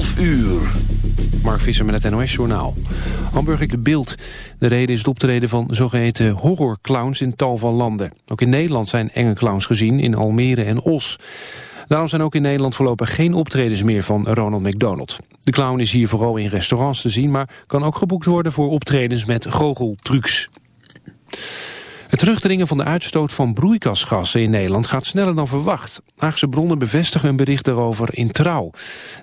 12 uur. Mark Visser met het NOS-journaal. Hamburg de Beeld. De reden is het optreden van zogeheten horrorclowns in tal van landen. Ook in Nederland zijn enge clowns gezien in Almere en Os. Daarom zijn ook in Nederland voorlopig geen optredens meer van Ronald McDonald. De clown is hier vooral in restaurants te zien... maar kan ook geboekt worden voor optredens met goocheltrucs. Het terugdringen van de uitstoot van broeikasgassen in Nederland gaat sneller dan verwacht. Haagse bronnen bevestigen een bericht daarover in Trouw.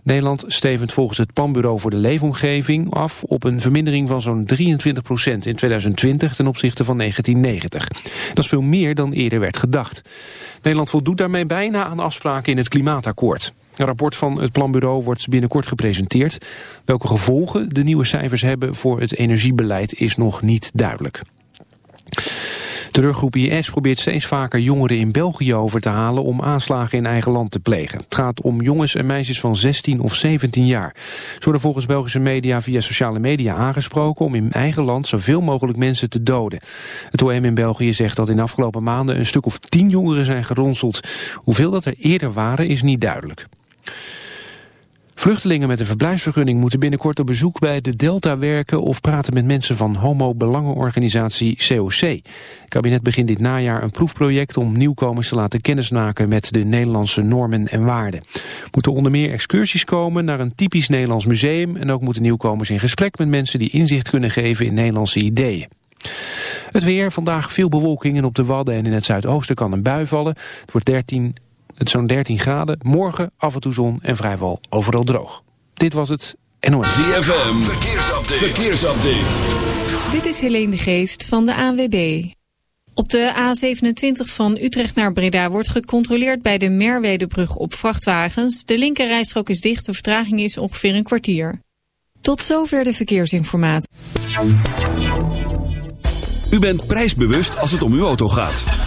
Nederland stevend volgens het Planbureau voor de Leefomgeving af op een vermindering van zo'n 23 procent in 2020 ten opzichte van 1990. Dat is veel meer dan eerder werd gedacht. Nederland voldoet daarmee bijna aan afspraken in het klimaatakkoord. Een rapport van het planbureau wordt binnenkort gepresenteerd. Welke gevolgen de nieuwe cijfers hebben voor het energiebeleid is nog niet duidelijk. Terreurgroep IS probeert steeds vaker jongeren in België over te halen om aanslagen in eigen land te plegen. Het gaat om jongens en meisjes van 16 of 17 jaar. Ze worden volgens Belgische media via sociale media aangesproken om in eigen land zoveel mogelijk mensen te doden. Het OM in België zegt dat in de afgelopen maanden een stuk of 10 jongeren zijn geronseld. Hoeveel dat er eerder waren is niet duidelijk. Vluchtelingen met een verblijfsvergunning moeten binnenkort op bezoek bij de Delta werken of praten met mensen van homo-belangenorganisatie COC. Het kabinet begint dit najaar een proefproject om nieuwkomers te laten kennismaken met de Nederlandse normen en waarden. Moeten onder meer excursies komen naar een typisch Nederlands museum en ook moeten nieuwkomers in gesprek met mensen die inzicht kunnen geven in Nederlandse ideeën. Het weer, vandaag veel bewolking en op de Wadden en in het zuidoosten kan een bui vallen. Het wordt 13 het zo'n 13 graden. Morgen af en toe zon en vrijwel overal droog. Dit was het NOS. ZFM, verkeersupdate. verkeersupdate. Dit is Helene de Geest van de ANWB. Op de A27 van Utrecht naar Breda wordt gecontroleerd bij de Merwedebrug op vrachtwagens. De linkerrijstrook is dicht, de vertraging is ongeveer een kwartier. Tot zover de verkeersinformatie. U bent prijsbewust als het om uw auto gaat.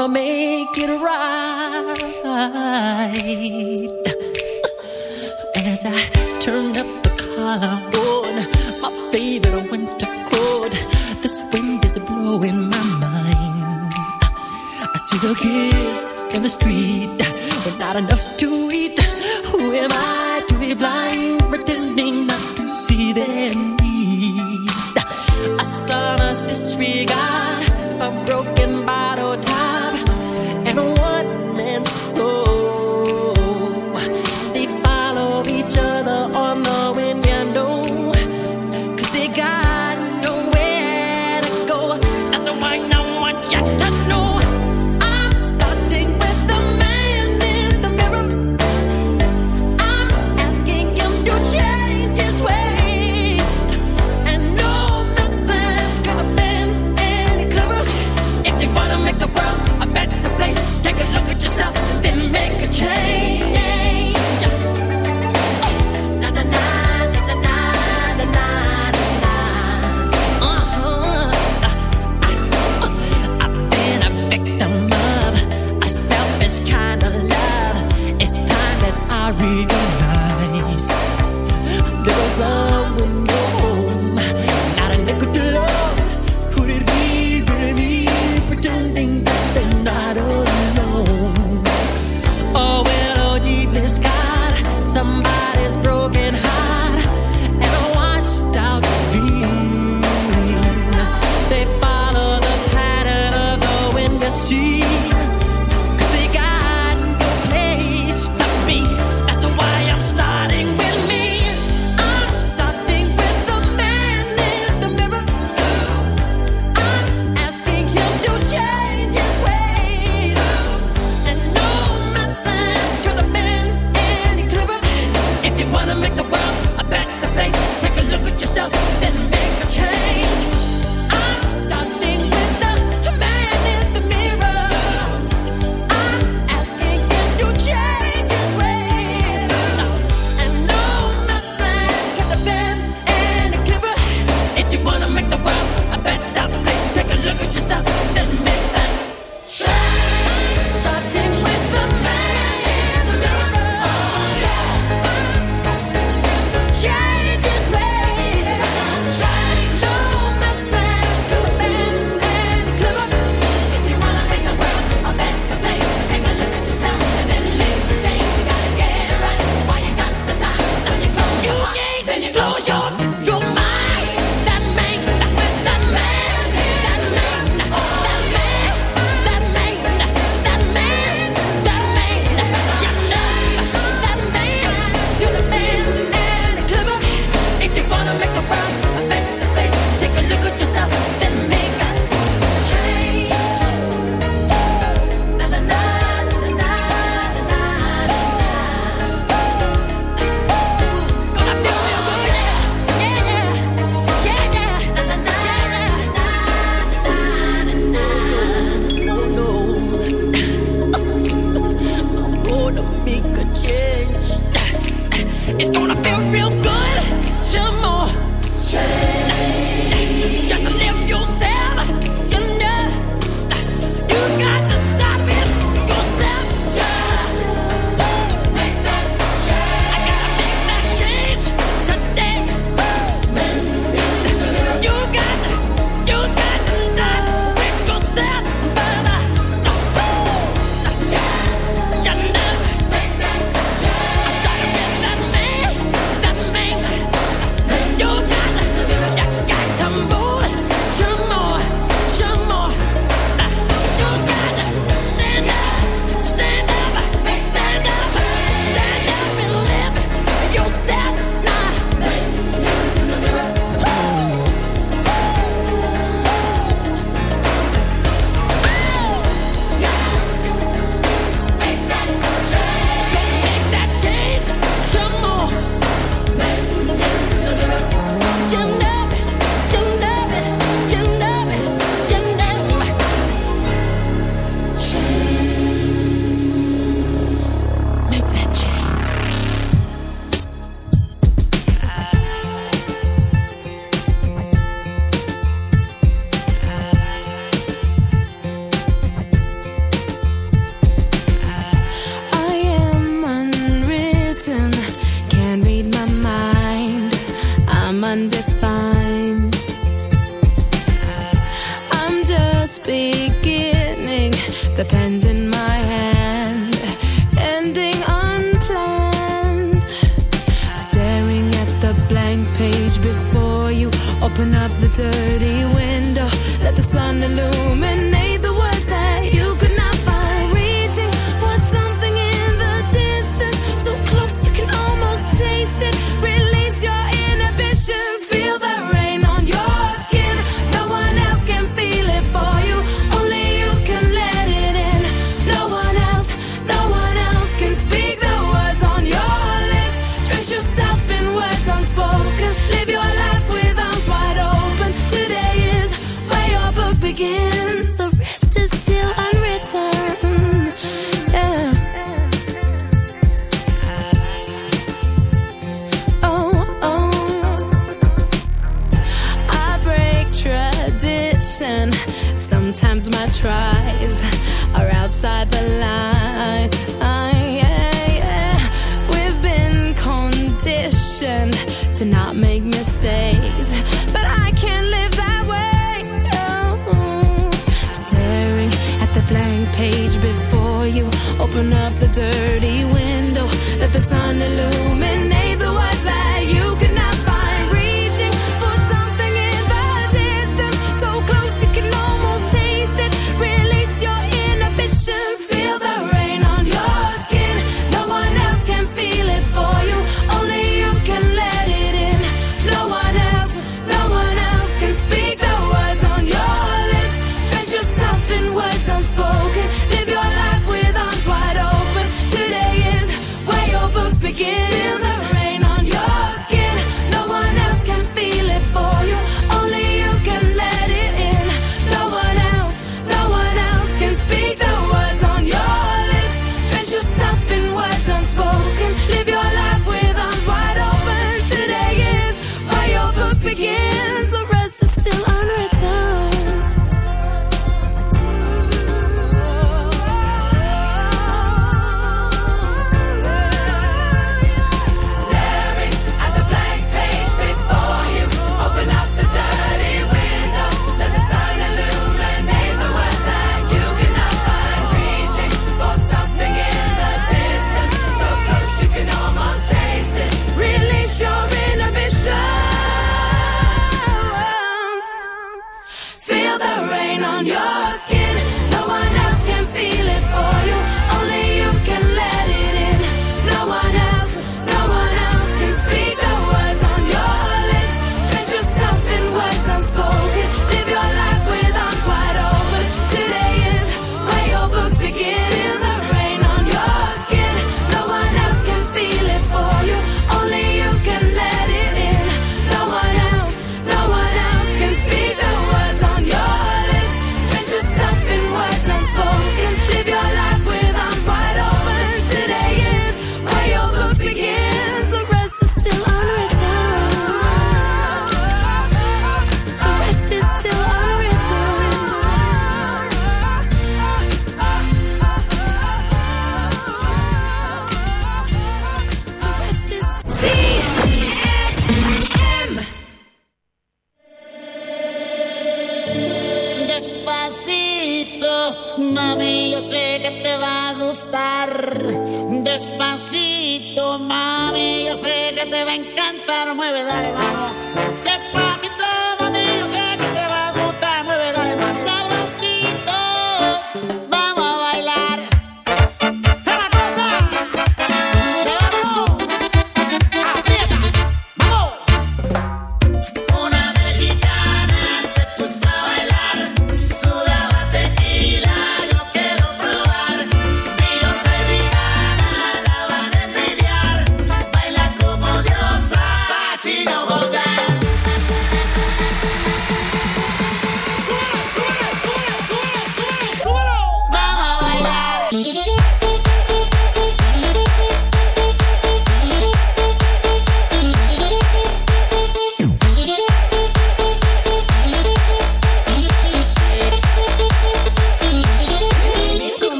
gonna make it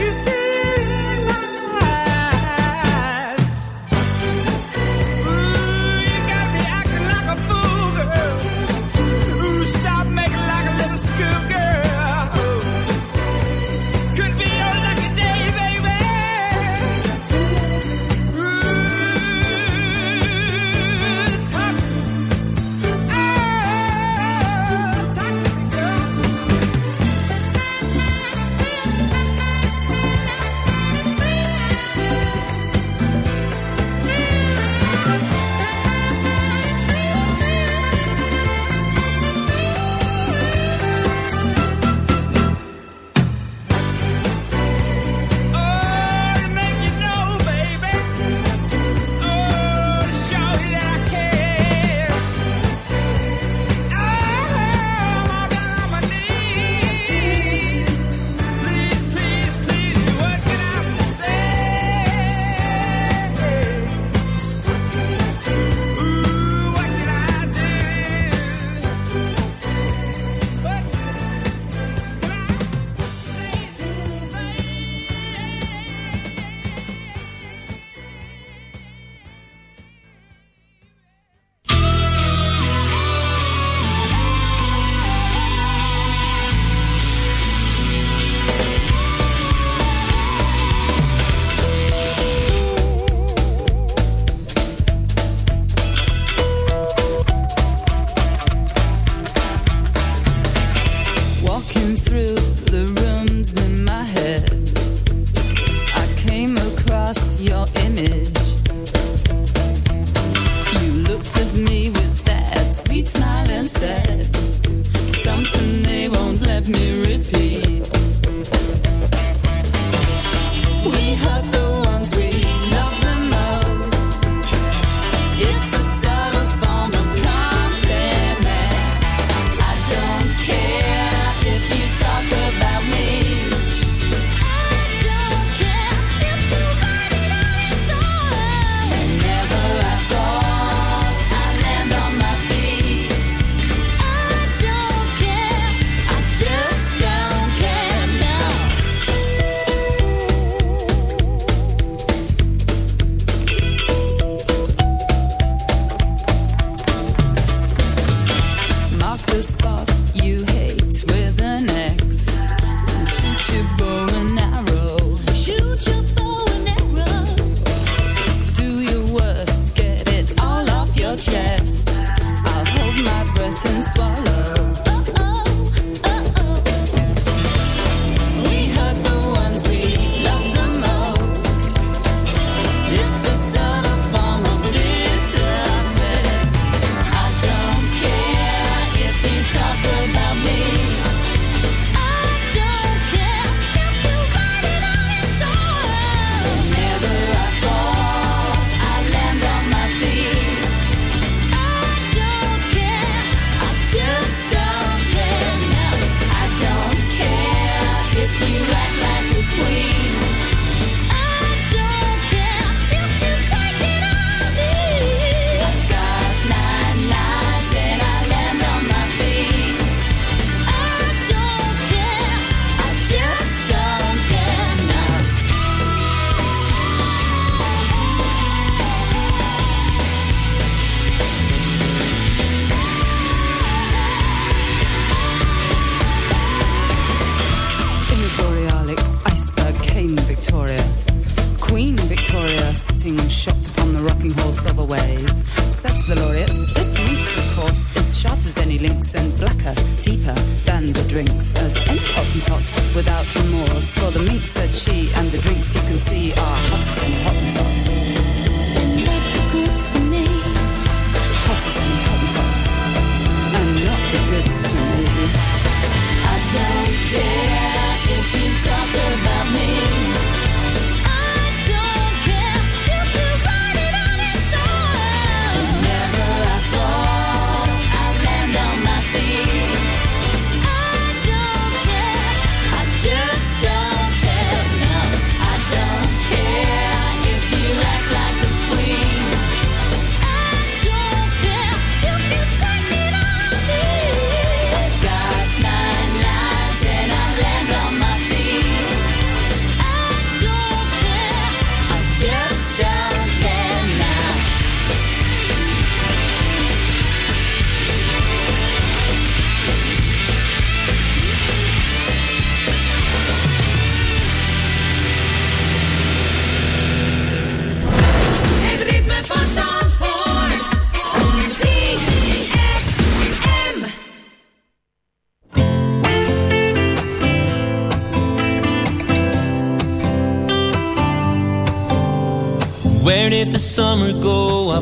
you say?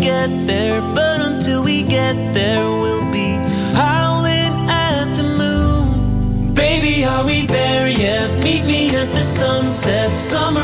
get there. But until we get there, we'll be howling at the moon. Baby, are we there yet? Meet me at the sunset. Summer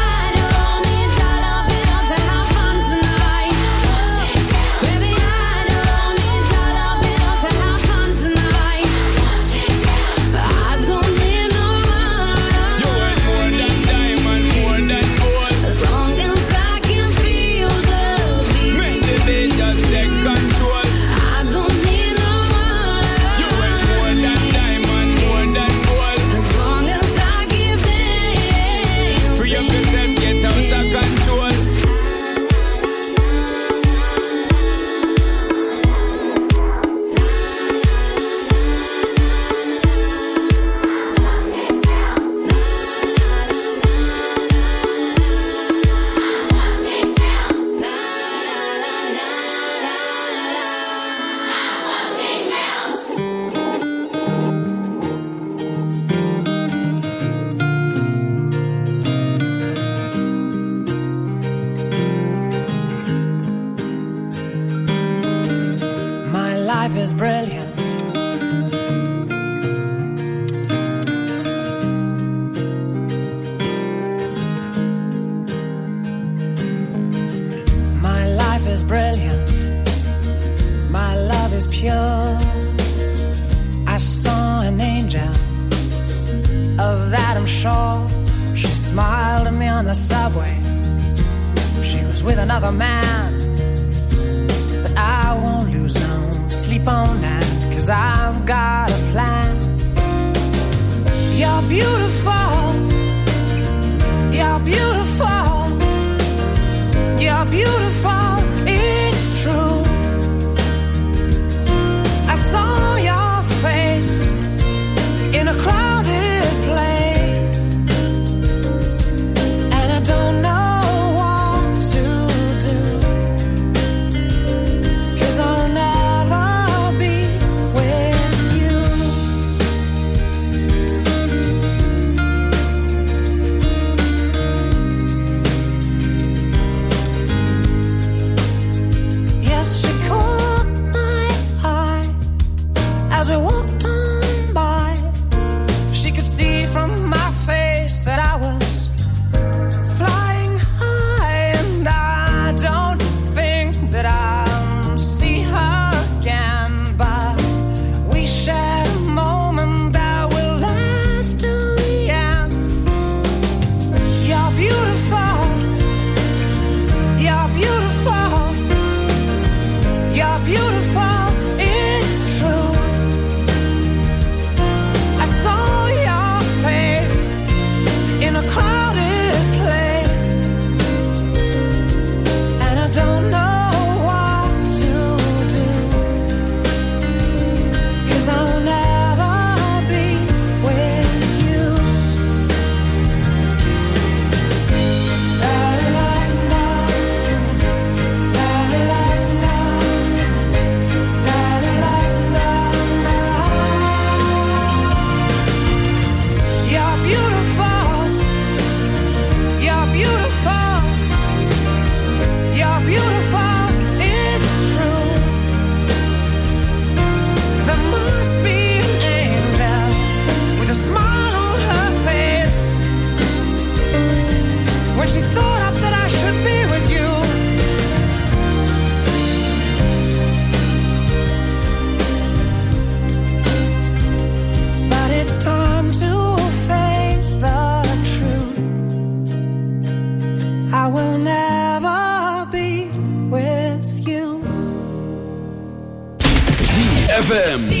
I will never be with you. ZFM.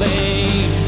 lane.